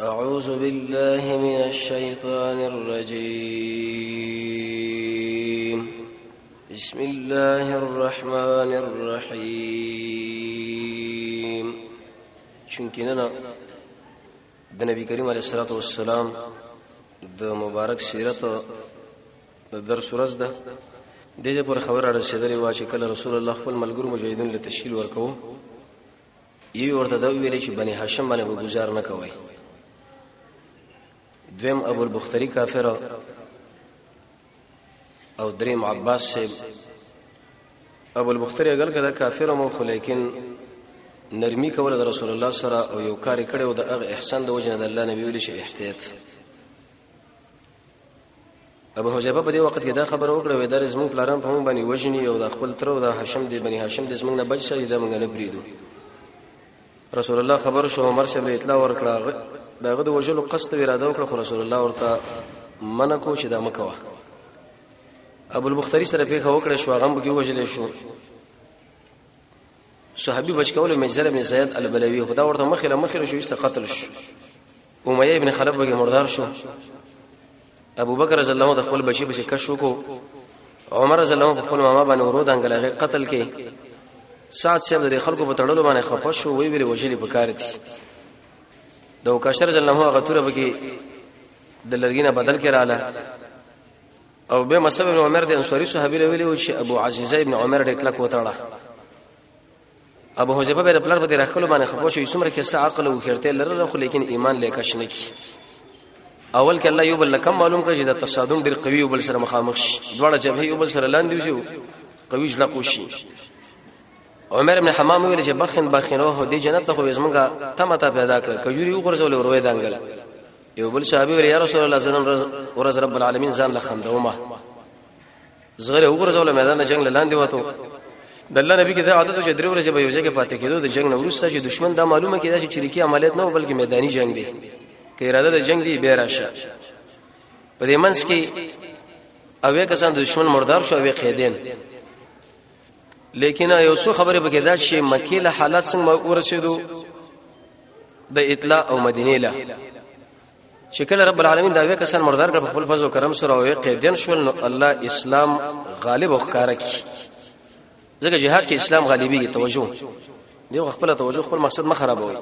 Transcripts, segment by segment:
اعوذ بالله من الشیطان الرجیم بسم الله الرحمن الرحیم چونکی نه د نبی کریم علیه الصلاه والسلام د مبارک سیرت د درس ورځ ده دغه پر خبره رسیدلې و چې کله رسول الله خپل ملګرو مجاهدین له تشکیل ورکو یو ورته دا ویل چې بنی هاشم باندې به گزار نه کوي دویم ابو البختری کافر او دریم عباس صاحب ابو البختری اگر کدا کافر مو خو لیکن نرمی کوله د رسول الله سره او یو کار کړي او د هغه احسان د وجنه د الله نبی ویل شي احتیاط ابو حذیفه په دې وخت کې دا خبره وکړه وې دا زموږ پلاران په مونږ باندې وژني او دا خپل تر او دا هاشم دی بني هاشم د زمونږ نه بچ شي دا مونږ نه پریدو رسول الله خبر شو عمر صاحب اطلاع ورکړه داغه د وژلو قصد اراده وکړه خو رسول الله ورته منع کو چې دا مکوه ابو البختری سره پیښه وکړه شو غم بګي وژل شو صحابي بچ کول مجزره بن زید البلوی خدا ورته مخله مخله شو است قتل شو امیه ابن خلف وګه مردار شو ابو بکر رضی الله عنه د خپل بچی بچی کشو کو عمر رضی الله عنه خپل ماما باندې ورو دانګلغه قتل کې سات صاحب د خلکو په تړلو باندې خپه شو وی ویل وجلی پکار دي د وکشر رضی الله عنه غتوره بکی د لرګینه بدل کې رااله او به مصعب بن عمر د انصاری صحابي ویلو چې ابو عزیزه ابن عمر ډېر کلک وتاړه ابو حذیفه به پلار په دې راخلو باندې خپو شو څومره کې سا عقل او خیرته لرله خو لیکن ایمان لیکه شنه کی اول کې الله یو بل کم معلوم کړي چې د تصادم ډیر قوي او بل سره مخامخ شي دواړه جبهه یو بل سره لاندې وشي قوي ځلا کوشي عمر ابن حمام ویل چې بخن بخن او دې جنت ته خو زمونږه تمه ته پیدا کړ کجوري وګرځول او روي دانګل یو بل صحابي ویل یا رسول الله صلی الله علیه وسلم ورځ رب العالمین ځان له خندومه زغره وګرځول میدان د جنگ لاندې وته د الله نبی کې دا عادت چې درې ورځې به یو ځای کې پاتې کېدو د جنگ نه ورسته چې دشمن دا معلومه کېده چې چریکي عملیات نه بلکې میداني جنگ دی کې اراده د جنگ دی به راشه په دې منځ کې اوې کسان د دشمن مردار شو اوې قیدین لیکن یو څو خبره به کې دا چې مکه له حالت څنګه ورسېدو د اطلاع او مدینه له چې کله رب العالمین دا وی کسان مردار کړ په خپل فضل او کرم سره او قیدین شول نو الله اسلام غالب او ښکار کی ځکه جهاد کې اسلام غالبي توجه دی خپل توجه خپل مقصد ما خرابوي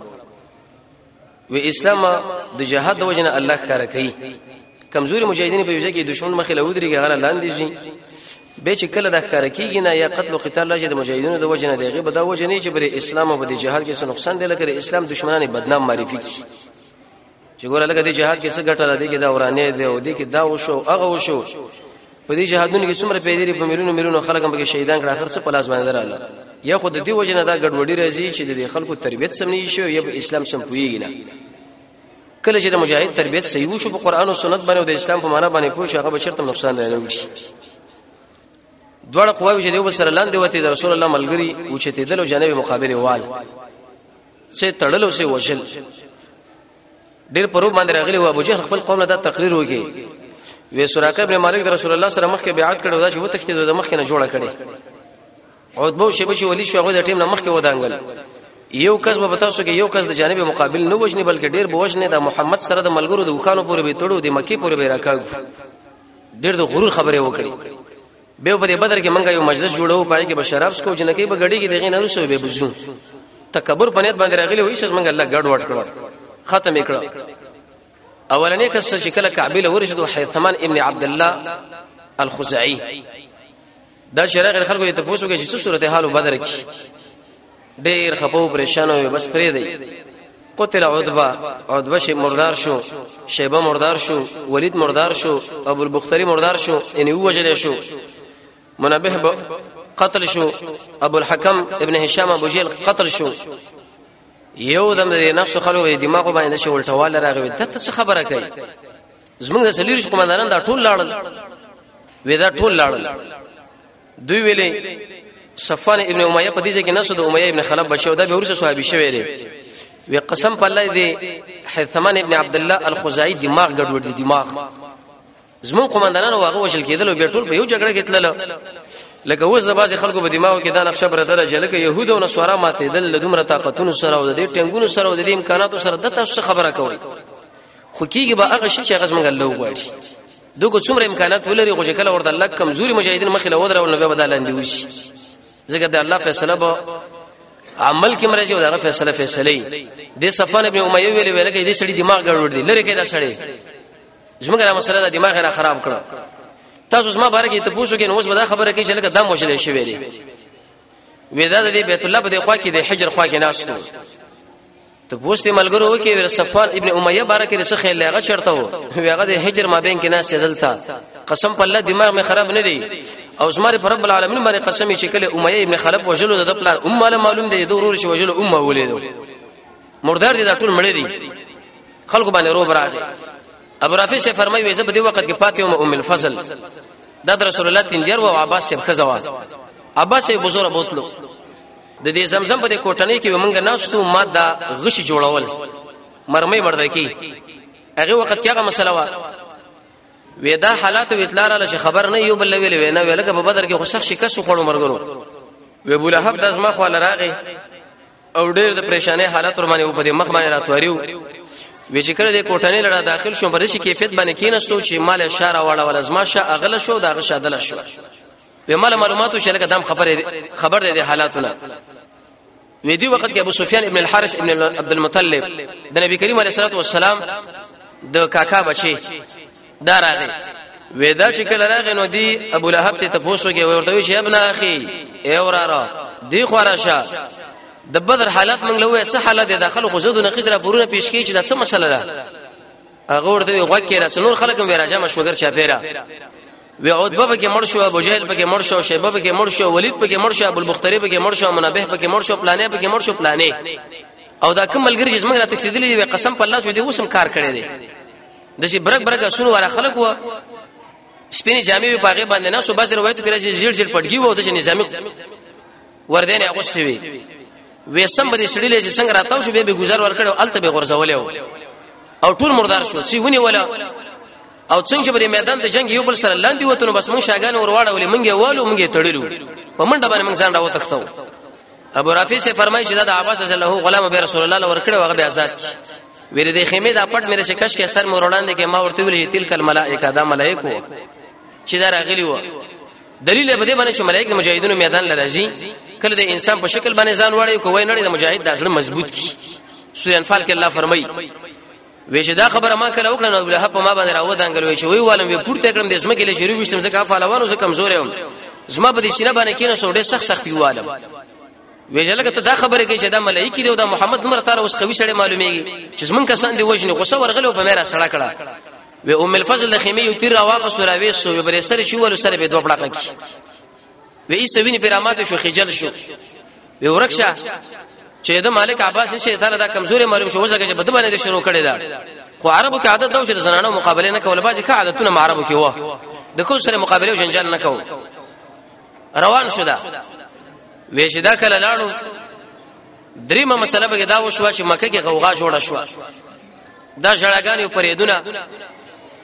و اسلام د جهاد د وجنه الله ښکار کوي کمزوري مجاهدین په یوځای کې دشمن مخې له ودرېږي هغه لاندې شي به چې کله د ښکار کیږي نه یا قتل او قتال لږه د مجاهدینو د وجنه دیغه به دا وجنه چې بر اسلام او د جهاد کې څه نقصان دی لکه اسلام دشمنانه بدنام معرفي کی چې ګوره لکه دې جهاد کې څه ګټه را دي کې دا ورانه دی او دې کې دا وشو هغه وشو په دې جهادونو کې څومره پیدا لري په میلیونو میلیونو خلک هم کې شهیدان کړه اخر څه پلاس باندې دراله یا خود دې وجه نه دا ګډوډي راځي چې د خلکو تربیت سم نه شي یا اسلام سم پويږي نه کله چې د مجاهد تربیت صحیح وشو په قران او سنت باندې او د اسلام په معنا باندې پوه شي هغه بشرته نقصان نه لري دوړ قواوی چې یو سره لاندې وته د رسول الله ملګری او چې تدل او جنبه مقابله وال سه تړلو سه وشل ډیر پرو باندې راغلی و ابو جهل خپل قوم له دا تقریر وکي وې سراقه ابن مالک رسول الله سره مخکې بیعت کړو دا چې وتښتې د مخکې نه جوړه کړي عتبه شی بچ ولی شو هغه د ټیم نه مخکې ودانګل یو کس به تاسو کې یو کس د جانب مقابل نه وښني بلکې ډیر به وښني د محمد سره د ملګرو د وخانو پورې به تړو د مکی پورې به راکاږو ډیر د غرور خبره وکړي به په بدر کې منګه یو مجلس جوړو پای کې بشرف سکو جنکی به غړي کې دغه نه رسو به بزو تکبر پنيت باندې راغلی وای شز منګه الله ګډ وډ کړو ختم کړو اولنې کس چې کله کعبه له ورشدو حیثمان ابن عبد الله الخزاعي دا شرغ خلکو ته پوښتنه کوي چې څه صورت حال بدر کې ډیر خپو پریشان وي بس پرې دی قتل عتبه عتبه شي مردار شو شیبه مردار شو ولید مردار شو ابو البختری مردار شو یعنی وجل شو منبه قتل شو ابو الحکم ابن هشام ابو جیل قتل شو یو دم د نفس خلو به دماغ باندې شو الټوال راغوي دته څه خبره کوي زمونږ د سلیریش قومندانان دا ټول لاړل وې دا ټول لاړل دوی ویلي صفوان ابن امیه په دې ځکه نه سو د امیه ابن خلف بچو دا به ورسره صحابي شوی دی وی قسم په الله دی حثمان ابن عبد الله الخزاعي دماغ ګډوډ دی دماغ زمون قومندانانو واغه وشل کېدل او بیرټول په یو جګړه کې تلل لکه اوس د بازي خلکو په دماغو کې دا نقشه بر درجه لکه يهود او نصارا ماته دل له دومره طاقتونو سره او د دې ټنګونو سره او د دې امکاناتو سره د تاسو خبره کوي خو کیږي به هغه شي چې هغه څنګه لوغړي دغه څومره امکانات ولري خو چې کله ورته الله کمزوري مجاهدین مخې له ودرول نو به بدلاندې وشي ځکه د الله فیصله به عمل کې مرزي او دغه فیصله فیصله دي صفان ابن امیه ویل ویل کې دې سړي دماغ ګډوډ دي لری کې دا سړي زموږ را مسله دا دماغ را خراب کړ تاسو زما باره کې ته پوښتنه کې نو اوس به دا خبره کوي چې لکه دا مشله شي ویلي ودا د بیت الله په خوا کې د حجر خوا کې ناشته ته بوست ملګرو وکي ور صفوان ابن امیه بارکه رسخ خیل هغه چرته وو هغه د هجر ما بین کې نه سیدلتا قسم په الله دماغ می خراب نه دی او زماره پر رب العالمین باندې قسم چې کله امیه ابن خلف وجلو د خپل امه معلوم دی د ورور چې وجلو امه ولیدو مردار دي دا ټول مړ دي خلق باندې روب راغی ابو رافع سے فرمایي وې زه په دې وخت کې پاتې وم ام الفضل دا رسول الله تنجر او عباس سے خزوا عباس سے بزرګ بوتلو د دې زمزم په دې کوټنۍ کې موږ ناستو ماده غشي جوړول مرمۍ ورده کی هغه وخت کې هغه مسله و وېدا حالات او اطلاع را لشه خبر نه یو بل ویل وینا ویل که په بدر کې خو سخت شکست خوړو مرګرو وی ابو لهب د ازما خو لراغه او ډېر د پریشانې حالت ور باندې په دې مخ باندې راتوریو وی چې کړه د کوټنې لړه داخل شو پر شي کیفیت باندې کیناستو چې مال شار واړه ول ازما شا اغل شو دا غشا دل شو په مال معلوماتو چې لکه دام خبره خبر ده د حالاتونه وې دی وخت کې ابو سفیان ابن الحارث ابن عبد المطلب د نبی کریم علیه الصلاه والسلام د کاکا بچي دا راغی ودا چې کله راغی نو دی ابو لهب ته تاسو کې ورته وی چې ابن اخي ای وراره دی خورشه د بدر حالت موږ له وې څه حالت د داخله خو زدو نه خزره برونه پیش کی چې دا څه مسله ده هغه ورته وی غوږ کې را څنور خلک مې راځه مشوګر چا پیرا وی عتبه پکې مړ شو ابو جهل پکې مړ شو شیبه پکې مړ شو ولید پکې مړ شو ابو البختری پکې مړ شو منبه پکې مړ شو پلانې پکې مړ شو پلانې او دا کوم ملګری چې موږ را تکلیدلې دی قسم په الله چې دی اوسم کار کړی دی د شي برګ برګ اسونو والا خلک و سپینې جامې په هغه باندې نه سو بس روایت کړی چې زیړ زیړ پټګي وو د نظامی وردن اغوستې وي وسم به سړي لږ څنګه راتاو شو به به گزار ورکړو الته به غرزولې او ټول مردار شو سی ونی ولا او څنګه چې په میدان د جنگ یو بل سره لاندې وته نو بس مونږ شاګان ورواړولې مونږ یې والو مونږ یې تړلو په منډه باندې مونږ ځان راوتښتو ابو رافع سے فرمایي چې دا د عباس رضی الله غلام به رسول الله لور کړو هغه به آزاد کی ویره د خیمه د پټ مې شکش کې سر مور وړاندې کې ما ورته ویلې تلک الملائکه دا ملائکه چې دا راغلی و دلیل به دې باندې چې ملائکه مجاهدونو میدان لراځي کله د انسان په شکل باندې ځان وړي کوی نه د مجاهد د ځړ مضبوط کی سورې انفال کې الله فرمایي وې چې دا خبره ما کله وکړه نو ابو لهب په ما باندې راو دانګل وې چې وی والم وې پورته کړم د اسمه کې له شروع وشتم ځکه افعالوانو زه کمزور یم زما په دې سینه باندې کینې سو ډېر سخت سخت یوالم وې جلګه ته دا خبره کوي چې دا ملایکی دی او دا محمد مر تعالی اوس قوي سره معلومیږي چې زمون کسان دی وژنې غوسه ورغلو په میرا سړه کړه و ام الفضل د خیمه یو تیر واپس راوي سو به سره چې ول سره به دوه پړه کی وې ایسته ویني پیرامات شو خجل شو وې ورکشه چې د مالک عباس نشه تعالی دا کمزوري معلوم شو ځکه چې بده باندې شروع کړي دا خو عربو کې عادت دا چې زنانو مقابله نه کول باز ښه عادتونه معربو کې و د کو سره مقابله جنجال نه کو روان شو دا وې چې دا کله لاړو دریمه مسله به دا وشو چې مکه کې غوغا جوړه شو دا جړاګانی او پریدونه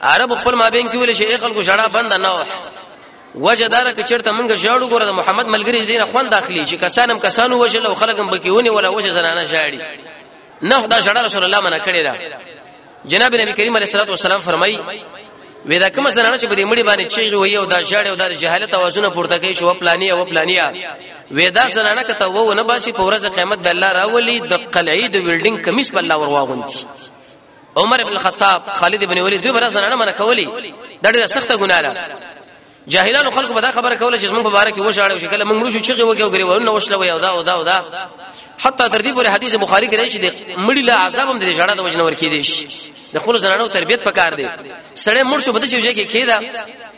عرب خپل مابین کې ویل شي خلکو جړا بند نه وه وجه دار کې چرته مونږ جاړو ګره محمد ملګری دینه خوان داخلي چې کسانم کسانو وجل او خلکم بکیونی ولا وجه زنانه جاړي نه دا جړا رسول الله منع کړی دا جناب نبی کریم علیه الصلاه والسلام فرمایي وې دا کوم زنانه چې په دې مړي باندې چیغي وي او دا ژړې او دا جهالت اوازونه پورته کوي چې و پلاني او پلاني وې دا زنانه کته وو نه باسي په ورځ قیامت به الله راولي د قلعې د ویلډینګ کمیس په الله ورواغوندي عمر ابن الخطاب خالد ابن ولید دوی برا زنانه منه کولی دا ډیره سخته ګناه ده جاهلانو خلکو به دا خبره کوله چې موږ په باره کې وشاړې او شکل موږ مرشو چې وګو غري ونه وشله وي او دا او دا او دا حتی تر دې پورې حدیث بخاری کې راځي چې مړی له عذاب هم د جړه د وجنه ورکی دي شي د خپل زنانو تربيت پکار دی سړی مړ شو بده شي چې کېدا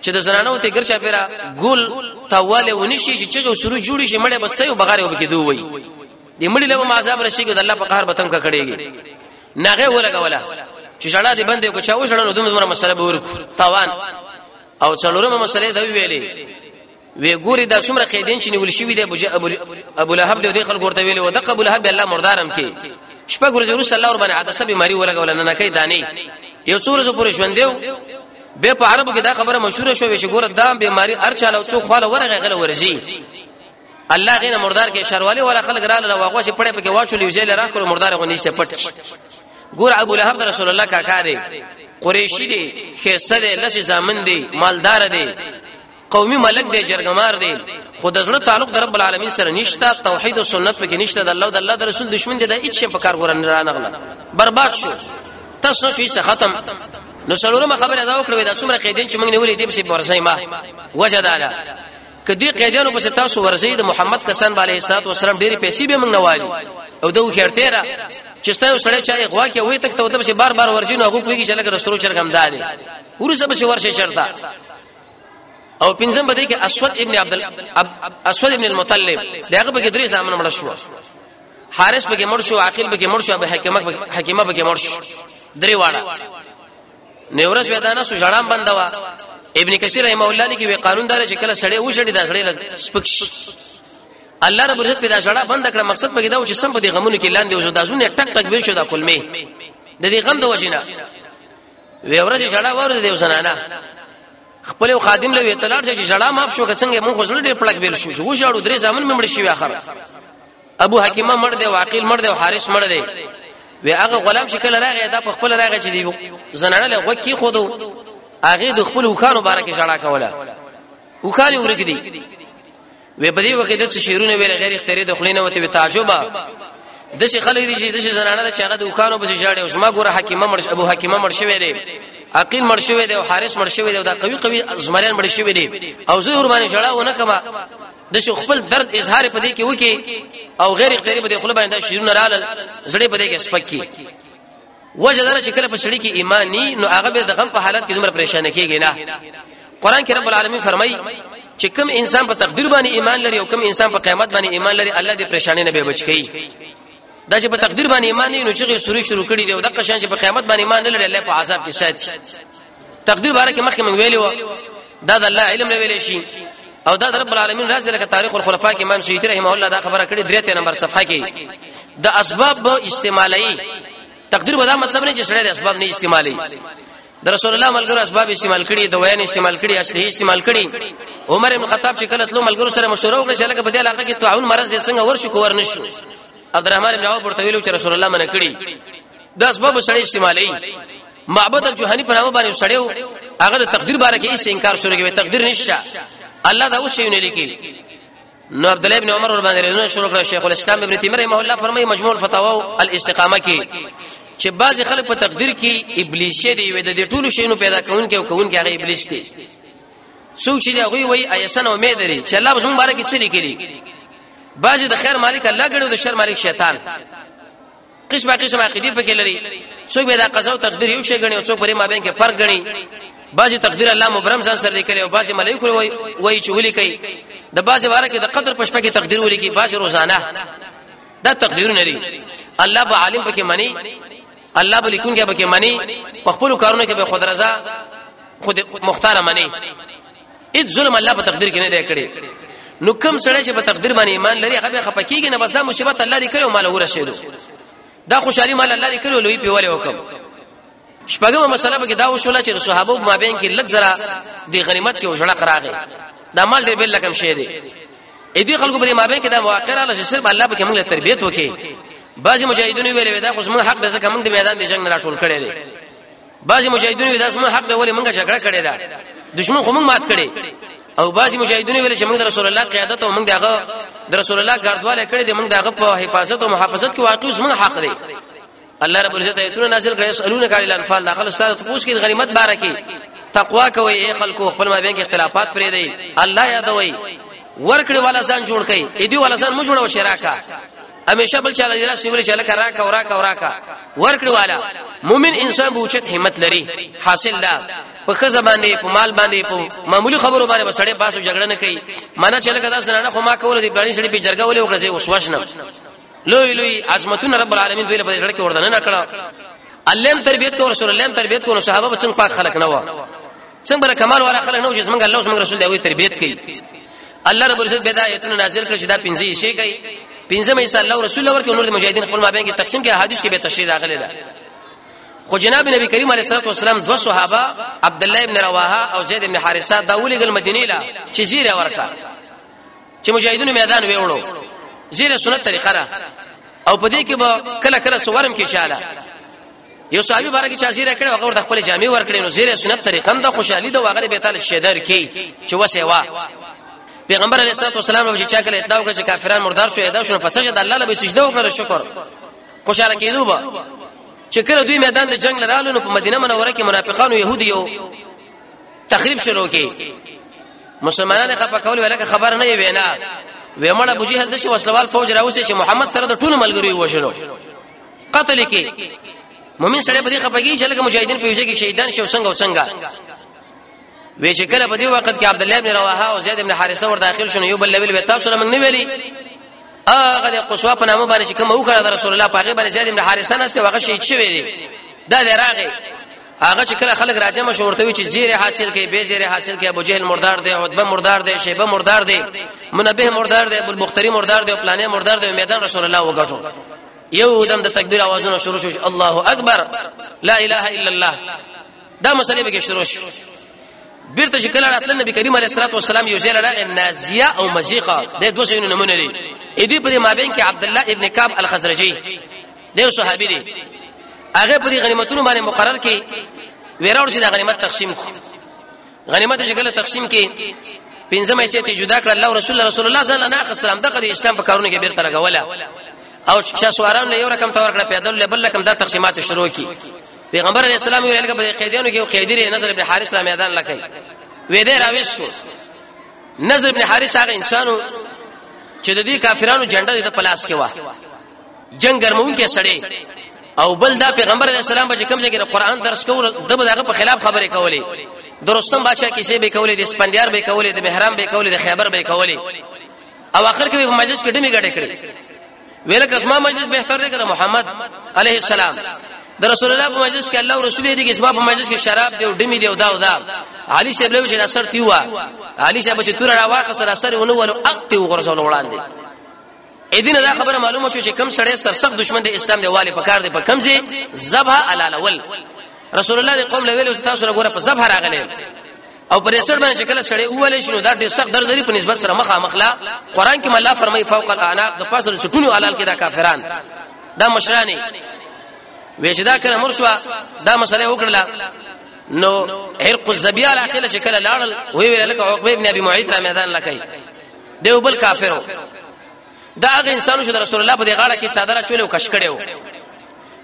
چې د زنانو ته ګرچا پیرا ګل تاواله ونشي چې چې سره جوړي شي مړې بسته یو بغاره وبکې دوی وي د مړی له عذاب راشيږي د الله په قهر بتم کا کړيږي ناغه ولګولا چې جړه دې بندې کو چاو جړه نو دومره مسله به ورکو تاوان او څلورمه مسله دا ویلې وی ګوري دا څومره قیدین چې نیول شوی دی ابو لهب دی خلک ورته ویلې و د ابو لهب الله مردارم کې شپږ ورځې وروسته الله ور باندې حادثه بیماری ولګول نه نه کوي دانی یو څو ورځې پورې ژوند دیو به په عربو کې دا خبره مشهوره شوې چې ګوره دا بیماری هر چاله څو خاله ورغه غل ورځي الله غینه مردار کې شروالي ولا خلک را لره واغوش پړې پکې واچول یو ځای لره کول مردار غو نشته پټ ګور ابو لهب رسول الله کا کاری قریشی دی خسته دی لسی زامن دی مالدار دی قومي ملک دی جرګمار دی خود زړه تعلق در رب العالمین سره نشته توحید او سنت پکې نشته د الله او د الله د رسول دشمن دی د هیڅ شي په کار ګورن را نغله برباد شو تاسو نو شي ختم نو څلورمه خبره دا وکړه دا څومره قیدین چې موږ نیولې دې په ورسای ما وجداله کدی قیدانو پس تاسو ورځي د محمد کسان باندې اسلام او سلام ډېری پیسې به موږ نه والی او دوه خیرته را چې ستاسو سره چا اغوا کې وې تک ته ته بار بار ورځي نو هغه کوي چې لکه رستورو چرګم داني ورسه به ورشه چرتا او پنځم بده کې اسود ابن عبد اسود ابن المطلب داغه به درې ځامن مړ شو حارث به مړ شو عاقل به مړ شو ابو حکیمه حکیمه به مړ شو درې واړه نو ورځ ودا نه سو جړام بندوا ابن کثیر رحم الله لیکي وی قانون دار چې کله سړی وشړي دا سړی سپکش الله رب عزت پیدا شړه بند کړ مقصد پکې دا چې سم په دې غمونو کې لاندې وشو دا زونه ټک ټک ویل شو دا کلمې د دې غم د وجینا وی ورځ جړه ور دې وسنانا خپل خادم له اطلاع چې جړه ماف شو څنګه مونږ غوښنه ډېر پړک ویل شو وشړو درې ځامن مې مړ شي اخر ابو حکیمه مړ دی واقیل مړ دی او حارث مړ دی وی هغه غلام شکل راغی دا په خپل راغی چې دی زنانه له غوکی خودو هغه د خپل وخانو باره کې شړا کوله وخاني ورګ دی وی په دې وخت کې د شیرونه ویل غیر اختیاري د خلینو وته وی تعجبه د شي خلک دي چې د شي زنانه د چاغه د وخانو په شړې اوس ما ګوره حکیمه مړ ابو حکیمه مړ شوی دی عقیل مړ شوی دی او حارث مړ شوی دی او دا قوي قوي زمریان مړ شوی دی او زه ور باندې جړاو نه کما د شو خپل درد اظهار په دې کې وکي او غیر اختیاري په دې خپل باندې شیرونه رالل زړه په دې کې سپکی وجه دار چې کله په شړی کې ایمان ني نو هغه به د غم په حالت کې دومره پریشان کیږي نه قران کې رب العالمین فرمایي چې کوم انسان په تقدیر باندې ایمان لري او کوم انسان په قیامت باندې ایمان لري الله دې پریشانې نه به بچ کړي دا چې په تقدیر باندې ایمان نه نو چې سوري شروع کړي دی او د قشان چې په قیامت باندې ایمان نه لري الله په عذاب کې ساتي تقدیر باره کې مخکې موږ ویلي و دا د الله علم نه ویلې شي او دا رب العالمین راز لکه تاریخ الخلفاء کې امام شیخ رحمه الله دا خبره کړې درې نمبر صفحه کې د اسباب استعمالي تقدیر به دا مطلب نه چې سره د اسباب نه استعمالي د رسول الله ملګرو اسباب استعمال کړي د ویان استعمال کړي اصلي استعمال کړي عمر ابن خطاب چې کله تلو ملګرو سره مشوره وکړه چې لکه په دې علاقه کې تعاون مرز څنګه ورشو کو ورنشو عبدالرحمن ابن عوف ورته ویلو چې رسول الله منه کړي د اسباب سړی استعمالي معبد الجهانی په نامه باندې سړیو هغه د تقدیر باره کې هیڅ انکار شروع کوي تقدیر نشته الله دا اوس شیونه لیکي نو عبد الله ابن عمر ور باندې رضوان شروع کړ شیخ الاسلام ابن تیمره رحمه الله فرمایي مجموع الفتاوا الاستقامه کې چې بعض خلک په تقدیر کې ابلیس دی وي د ټولو شیونو پیدا کون کې او کون کې هغه ابلیس دی څوک چې هغه وي ایسن امید لري چې الله زموږ باره کې څه لیکلي بعض د خیر مالک الله ګړو د شر مالک شیطان قسمه قسمه عقیدې پکې لري څوک به دا قضا او تقدیر یو شی غني او څوک پرې ما بین کې فرق غني بعضی تقدیر الله مبرم ځان سره لیکلی او بعضی ملائکه وای وای چې ولي کوي د بعضی واره کې د قدر پښپه کې تقدیر ولي کوي بعضی روزانه دا تقدیر نه لري الله به عالم پکې مني الله به لیکون کې پکې مني په خپل کارونو کې به خود رضا خود مختار مني اې ظلم الله په تقدیر کې نه دی کړی نو کوم سړی چې په تقدیر باندې ایمان لري هغه به خپکیږي نه بس دا مصیبت الله لري کړو مال ورسېدو دا خوشحالي مال الله لري کړو لوی پیوله وکم شپږمه مسله به دا وشول چې صحابه ما بین کې لږ زرا د غنیمت کې وژړه راغی دا مال ډېر بل کم شی دی اې دې خلکو په ما بین کې دا واقع رااله چې صرف الله به کومه تربیت وکي بعضی مجاهدونو ویلې دا خو زموږ حق ده ځکه موږ د میدان د جنگ نه راټول کړي بعضی مجاهدین وی داس مون حق دی ولی مونږه جګړه کړې ده دشمن خو مونږ مات کړي او بعضی مجاهدین ویل چې مونږ د رسول الله قیادت او مونږ دغه د رسول الله ګردواله کړې دي مونږ دغه په حفاظت او محافظت کې واقعي زمونږ حق دی الله رب العزت ایتونه نازل کړي سالونه کړي الانفال داخل استاد ته پوښتنه غنیمت بارکه تقوا کوي اے خلکو خپل ما بین کې اختلافات پرې دی الله یادوي ورکړي والا ځان جوړ کړي اې دی والا ځان مو جوړو شراکه همیشه بل چاله لاس نیولې چې لکه راکا او راکا او راکا ورکړي والا مؤمن انسان به اوچت همت لري حاصل دا په خزه باندې په مال باندې په معمولی خبرو باندې بسړې باسو جګړه نه کوي مانا چې لکه داس نه خو ما کول دي پلاني سړي په جرګه ولې وکړې اوس وښنم لوی لوی عظمتونه رب العالمین دوی له سړي کې وردن نه کړه الله هم تربيت کو رسول الله هم تربيت کو صحابه څنګه پاک خلق نه و څنګه کمال والا خلک نه وجز منګ الله څنګه رسول دی وي تربيت کوي الله رب العزت به دا آیتونه نازل کړ چې دا پنځه شي کوي پنځه مې صلی الله رسول الله ورکه نور د مجاهدین خپل مابین کې تقسیم کې حدیث کې به تشریح راغلی ده خو جناب نبی کریم علیه الصلاه والسلام دو صحابه عبد الله ابن رواحه او زید ابن حارثه دا ولېګل مدینه لا چې زیره ورکا چې مجاهدینو میدان ویوړو زیره سنت طریقه را او په دې کې به کله کله څورم کې چاله یو صحابي بارګه چې زیره کړو هغه ورته خپل جامع ور کړې نو زیره سنت طریقه د خوشحالي د واغره به تعالی شیدر کی چې وسه وا پیغمبر علیه الصلاه والسلام او چې چا کله اطلاع وکړ چې کافران مردار شو ادا شو فسجد الله له سجده وکړ شکر خوشاله کیدو با چې کله دوی میدان د جنگ لرالو نو په مدینه منوره کې منافقانو يهوديو تخریب شروع کی مسلمانانو خپه کول ولکه خبر نه وینا ویمړه بوجي هل د شو وسلوال فوج راوسته چې محمد سره د ټول ملګری وشلو قتل کې مؤمن سره په دې خپګي چې لکه مجاهدین په یوځای کې شهیدان شو څنګه او څنګه وی چې کله په دې وخت کې عبد الله بن رواحه او زید بن حارثه ور داخل شونه یو بل لویل وی تاسو لمن نه ویلي هغه د قصوا په نامه باندې چې کوم او کړه رسول الله پاګه باندې زید بن حارثه نسته هغه شهید شوی دی دا دراغه هغه چې کله خلک راځم شورته وی چې زیر حاصل کې به زیر حاصل کې ابو جهل مردار دی عتبه مردار دی شیبه مردار دی منبه مردار دی ابو البختری مردار دی پلانې مردار دی میدان رسول الله وګټو یو دم د تکبیر اوازونه شروع شو الله اکبر لا اله الا الله دا مسلې به شروع شو بیرته چې کله راتل نبی کریم علیه الصلاه والسلام یو ځای لړه نازیه او مزیقه د دوه شینو نمونه لري اې دې په مابین کې عبد الله ابن کعب الخزرجی د صحابي دی هغه په غنیمتونو باندې مقرر کې ویراو چې د غنیمت تقسیم کو غنیمت چې کله تقسیم کې پنځمه حصہ ته جدا کړ الله رسول رسول الله صلی الله علیه وسلم دغه د اسلام په کارونه کې بیرته لګوله او چې سواران له یو رقم تور کړ پیدل له بل رقم دا تقسیمات شروع کی پیغمبر علیه السلام یې لکه په قیدانو کې قیدری نظر ابن حارث له میدان لکه وې دې راويش شو نظر ابن حارث هغه انسانو چې د دې کافرانو جنډه د پلاس کې و جنگ ګرمونکي سړی او بل دا پیغمبر علی السلام به کوم ځای کې قرآن درس کوو د بلغه په خلاف خبرې کولې درستم بادشاہ کیسې به کولې د اسپندیار به کولې د محرم به کولې د خیبر به کولې او اخر کې په مجلس کې ډمې غړې کړې ویل کزما مجلس به تر دې کړه محمد علیه السلام د رسول الله په مجلس کې الله او رسول دې کې اسباب په مجلس کې شراب دی او ډمی دی او دا او دا علي صاحب له چې اثر تیوا علي صاحب چې تور راواخه سره اثر ونه ول اقتی وغرسول وړاندې اې دینه دا خبره معلومه شو چې کم سړی سرسخت دشمن د اسلام دی والي پکار دی په کم ځای ذبح علالول رسول الله دې قوم لویل او تاسو لګوره په ذبح راغلی او پر سر باندې چې کله سړی اولې شنو دا ډېر سخت درد لري په نسبت سره مخه مخلا قران کې الله فرمایي فوق الاعناق د پاسره چټونو علال کې دا کافران دا مشرانی وې چې دا کړه مرشوا دا مسله وکړه نو هرق الزبيال اخله شکل لاړل وی ویل لك عقبه ابن ابي معيط را میدان لکای دیو بل کافرو دا هغه انسانو چې رسول الله په دې غاړه کې صادره چولې او کش کړو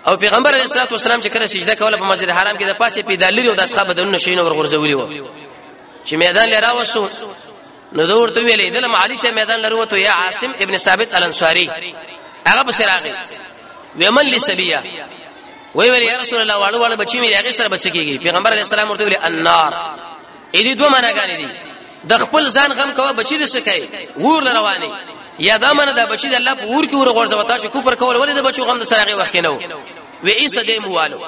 او پیغمبر علیه الصلاه والسلام چې کله سجده کوله په مسجد حرام کې د پاسه پیدالری او د اصحاب بدنونه شینو ورغورځولې و چې میدان لرا وسو نو دور ته ویلې دلم علی شه میدان لرو ته یا عاصم ابن ثابت الانصاری هغه په سراغه ومن لسبیا وی ویل یا رسول الله واړو واړو بچی مې هغه سره بچی کیږي پیغمبر علیه السلام ورته ویل النار اې دې دوه معنی غانې دي د خپل ځان غم کوه بچی لسه کوي ور رواني یا دا منه دا بچی د الله په ور کې ور غورځو تا چې کوپر کول ولې د بچو غم د سرغه وخت نه و وې ایسه دې موالو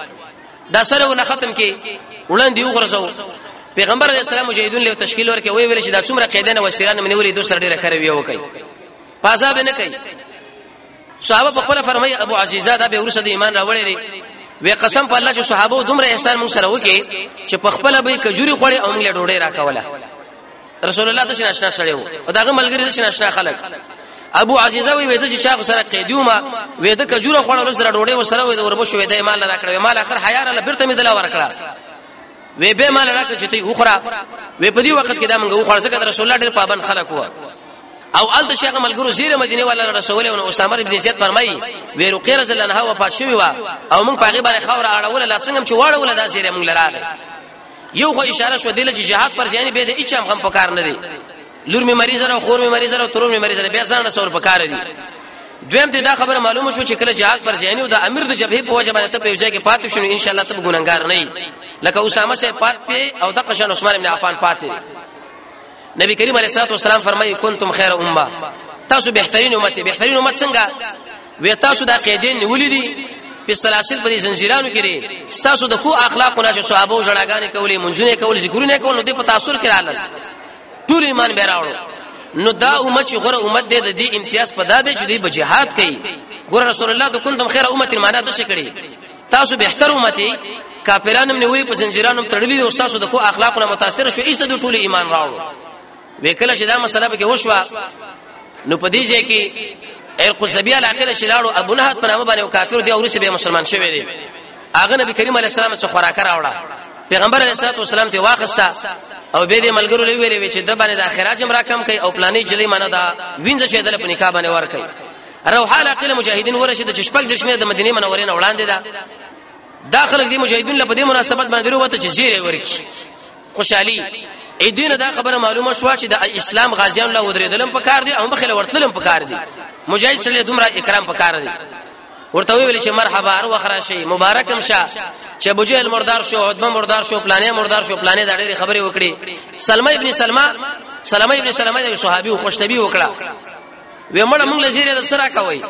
دا سره ونه ختم کې وړاندې وغورځو پیغمبر علی السلام مجاهدون له تشکیل ورکه وی ویل چې دا څومره قیدنه وسیرانه منوري دوسر ډیره کړوي وکي پازاب نه کوي صحابه په خپل فرمایي ابو عزیزه دا به ورسره د ایمان راوړی دی وی قسم په الله چې صحابه دومره احسان مون سره وکي چې په خپل به کجوري خوړې او موږ له ډوډۍ راکوله رسول الله د شنه آشنا سره وو او داغه ملګری د شنه آشنا خلک ابو عزیزه وی وېده چې چا سره قیدیو ما وېده کجوره خوړل سره ډوډۍ وسره وې وربو شو وېده مال راکړې مال اخر حیا را لبرته می دلا ورکړه وې به مال راکړه چې ته وخره وې په دې وخت کې دا موږ وخره ځکه رسول الله ډېر پابند خلک وو او ال د شیخ ملګرو زیره مدینه ولا رسول او اسامه ابن زید فرمای وی رقیه رضی الله عنها وفات شوی وا او موږ پاغه باندې خور اړول لا څنګه چې واړول دا زیره موږ لراله یو خو اشاره شو دله چې جهاد پر ځای به د هیڅ هم پکار نه دی لور می مریض او خور می مریض او ترور می مریض بیا ځان رسول پکار دی دویم ته دا خبره معلومه شو چې کله جهاد پر ځای نه د امیر د جبهه په وجه باندې ته په ځای کې پاتې شون ان شاء الله ته ګونګار نه لکه اسامه سه پاتې او د قشن عثمان ابن عفان پاتې نبی کریم علیه الصلاه والسلام فرمایي کنتم خیر امه تاسو بهترین امت بهترین امت څنګه وې تاسو دا قیدین نیولې دي په سلاسل په زنجیرانو کې لري تاسو د خو اخلاق نه صحابه جړاګانې کولې منځونه کولې ذکرونه کول نو د په تاثیر کې رااله ټول ایمان به راوړو نو دا امت چې غره امت دې د دې امتیاز په داده چې دوی بجهاد کوي ګور رسول الله د کوم خیر امت معنا د څه کړي تاسو به احترام متي کافرانم نیولي په زنجیرانم تړلي او تاسو د کو اخلاقونه متاثر شو ایسته د ټول ایمان راوړو وکړه چې دا مسله به کې وشوه نو په دې ځای کې ارق الزبیه الاخره چې لاړو ابو لهب په نامه باندې کافر دی او رسې به مسلمان شوی دی هغه نبی کریم علی السلام څخه خوراک راوړه پیغمبر علیه الصلاه والسلام ته واخستا او به دې ملګرو لوي ویلې چې د باندې د اخراج هم راکم کوي او پلانې جلی منه دا وینځ چې دل په نکاح باندې ور کوي روحا علاقه مجاهدین ورشد چې شپږ درشمه د مدینه منورې نه وړاندې ده دا خلک دی مجاهدین له دې مناسبت باندې وروته چې زیره ورکی خوشحالي اې دین دا خبره معلومه شو چې د اسلام غازیان له ودرېدلم په کار دي او مخله ورتلم په کار دي مجاهد سره دومره اکرام په کار دي ورته ویل چې مرحبا هر وخت راشي مبارکم شه چې ابو جهل مردار شو عتبه مردار شو پلانې مردار شو پلانې دا ډېری خبرې وکړي سلمہ ابن سلمہ سلمہ ابن سلمہ د صحابي او خوشنبي وکړه وې مړه موږ لزیره د سره کوي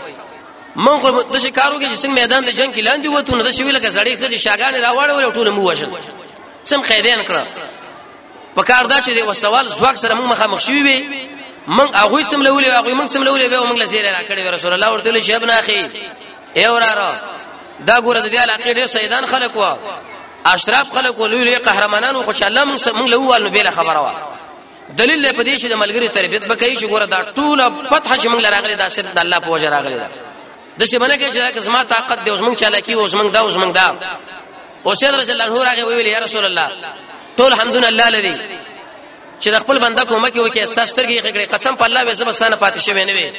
من خو د شکارو کې څنګه میدان د جنگ کې لاندې وته نو د شویل کې زړې خځې شاګان راوړل ټول مو وژل سم قیدین کړ په کار دا چې د وسوال زواک سره موږ مخامخ شوی وي من هغه سم لولې هغه موږ سم لولې به موږ لزیره راکړې رسول الله ورته چې ابن اخي ای وراره دا ګوره د دې علاقې ډېر سیدان خلک وو اشراف خلک ولولې قهرمانانو خوشاله موږ موږ لوال نو بل خبره وه دلیل له پدې چې د ملګری تربیت بکای چې ګوره دا ټوله فتح چې موږ لراغلی دا صرف د الله په وجه راغلی دا د څه باندې چې راکه زما طاقت دی اوس موږ چالاکی اوس موږ دا اوس موږ دا او سید رسول الله راغی ویل یا رسول الله ټول حمدن الله لذي چې خپل بنده کومک وکي استاسترګي خګړي قسم په الله به زب سنه پاتې شوی نه وي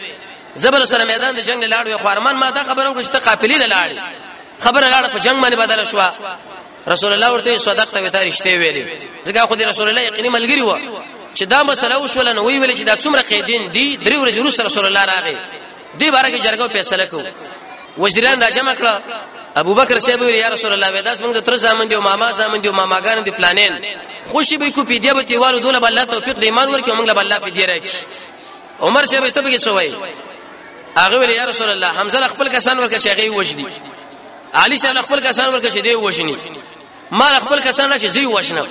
زبر سره میدان د جنگ لاړ وي خو ارمان ما دا خبره وکړه چې قافلې لاړ خبره لاړه په جنگ باندې بدل شو رسول الله ورته صدق ته وتا رښتې ویلې ځکه خو د رسول الله یقیني ملګری و چې دا مسله وشول نو وی ویل چې دا څومره قیدین دي درې ورځې وروسته رسول الله راغی دې باره کې جرګه فیصله کو وزیران راجمع کړه ابو بکر صاحب ویل یا رسول الله ودا څنګه تر زامن دی او ماما زامن دی او ماماګان دی پلانین خوشي به کو پی دی به تیوالو دوله بل توفیق دی ایمان ورکه موږ له بل پی دی راکړي عمر صاحب ته به څه وای هغه ویل یا رسول الله حمزه خپل کسان ورکه چې هغه وجدي علي صاحب خپل کسان ورکړي چې دی وښني ما خپل کسان نه چې زی وښنه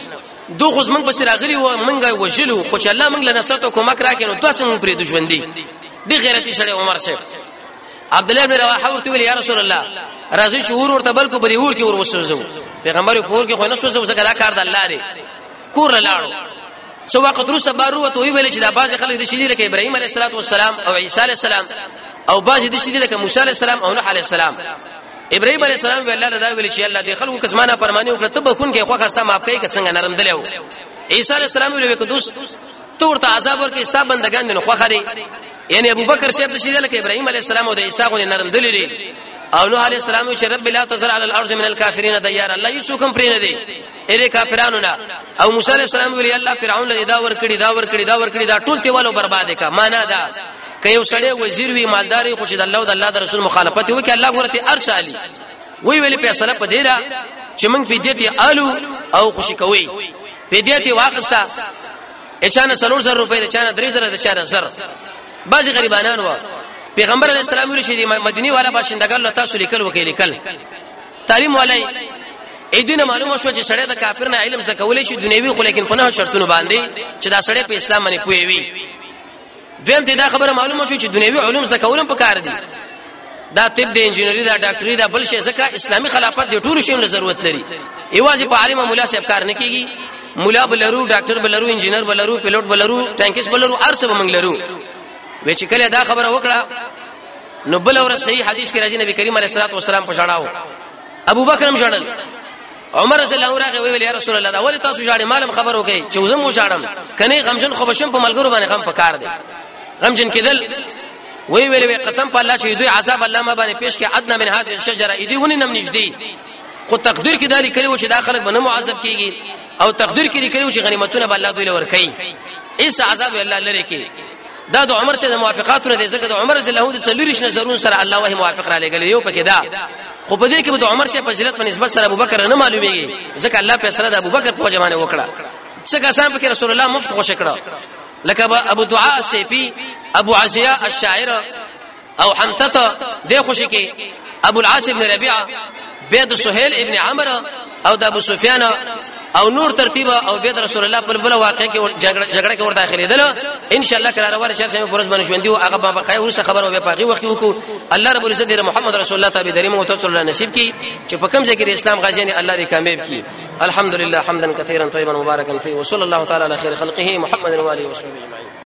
دوه خو زمنګ بس راغلی و منګه وجلو خو چې الله موږ له نصرت او کومک راکینو دوه څنګه پرې دښمندي دی غیرتی شړې عمر صاحب عبد الله بن رواحه ورته ویل یا رسول الله راځي چې ور ورته بلکې په دې ور کې ور وسوځو پیغمبر کور کې خو نه سوځو ځکه دا کار د الله دی کور لاړو څو وخت وروسته بار وروت وی ویل چې دا بعضی خلک د شیدی لکه ابراهیم علیه السلام او عیسی علیه السلام او بعضی د شیدی لکه موسی علیه السلام او نوح علیه السلام ابراهيم عليه السلام وی الله دا ویل چې الله دې خلکو کسمانه پرمانی وکړه تب خون کې خوخه ستا معاف کوي که څنګه نرم دلو عيسى عليه السلام ویل وک دوست تو ورته عذاب ورکې ستا بندگان دې خوخه دي یعنی ابو بکر شیخ دې لکه ابراهيم عليه السلام او د عيسى غو نرم دلې او نوح عليه السلام چې رب لا تزرع على الارض من الكافرين ديار الله یوسف کوم فرینه دي اې کافرانو نه او موسی عليه السلام ویل الله فرعون له دا ور کړی دا ور کړی دا ور کړی دا ټول ته والو برباد کا معنا دا ک یو سړی وزیر وی مالداري خو چې د الله او د الله د رسول مخالفت وکي الله ګورته ارش علي وی ویل فیصله په دی را چې موږ فدیت آلو او خوشی کوي فدیت واخستا اچانه سلور زر روپۍ اچانه درې زر اچانه زر بعضی غریبانان و پیغمبر علی السلام ویل چې مدینی والا باشندګان له تاسو لیکل وکړي لیکل تعلیم ولای اې دې نه معلومه شو چې سړی د کافر نه علم زده کولای شي دنیوي خو لیکن په نه شرطونو باندې چې دا سړی په اسلام باندې پوي وي دویم ته دا خبره معلومه شو چې دنیوي علوم زده کولم په کار دي دا طب د انجینری دا ډاکټري دا بل شي ځکه اسلامي خلافت د ټولو شیونو ضرورت لري ایواز په عالم مولا صاحب کار نه کیږي مولا بلرو ډاکټر بلرو انجینر بلرو پیلوټ بلرو ټانکس بلرو ارڅ بمنګ لرو وچ کله دا خبره وکړه نو بل اور صحیح حدیث کې راځي نبی کریم علیه الصلاه والسلام په ژړاو ابو بکر هم ژړل عمر رضی الله عنه راغی ویل یا رسول الله دا ولې تاسو ژړې مالم خبر وکي چې وزم مو ژړم کني غمجن خو بشم په ملګرو باندې غم پکار دی غمجن کېدل وی ویل وی قسم په الله چې دوی عذاب الله ما باندې پیش کې ادنه من هذه الشجره اې دی ونی نم نږدې خو تقدیر کې دالي کړي و چې دا خلک باندې معذب کیږي او تقدیر کې لیکلو چې غنیمتونه به الله دوی لور کوي ایس عذاب الله لره کې دا د عمر سره د موافقاتو نه دی ځکه د عمر سره له د څلورش نظرونو سره الله وه موافق را لګل یو پکې دا خو په دې کې د عمر سره فضیلت په نسبت سره ابوبکر نه معلومیږي ځکه الله په سره د ابوبکر په جمانه وکړه څه کسان پکې رسول الله مفت خوش کړه لکه ابو دعاء سیفی ابو عزیه الشاعر او حنتته د خوشي کې ابو العاص ابن ربيعه بيد سهيل ابن عمرو او د ابو سفيان او نور ترتیب او بيد رسول الله په بل واقع کې جګړه کې ور داخليدل ان شاء الله کرا روان شهر سمې پرز باندې ژوند دی او هغه په خیر ورسره خبرو به پاغي وخت وکړو الله رب العزت دې محمد رسول الله تعالی دریم او تعالی الله نصیب کی چې په کوم ځای کې اسلام غازیان الله دې کامیاب کی الحمدلله حمدا كثيرا طيبا مباركا فيه وصلى الله تعالى على خير خلقه محمد وعلى اله وصحبه اجمعين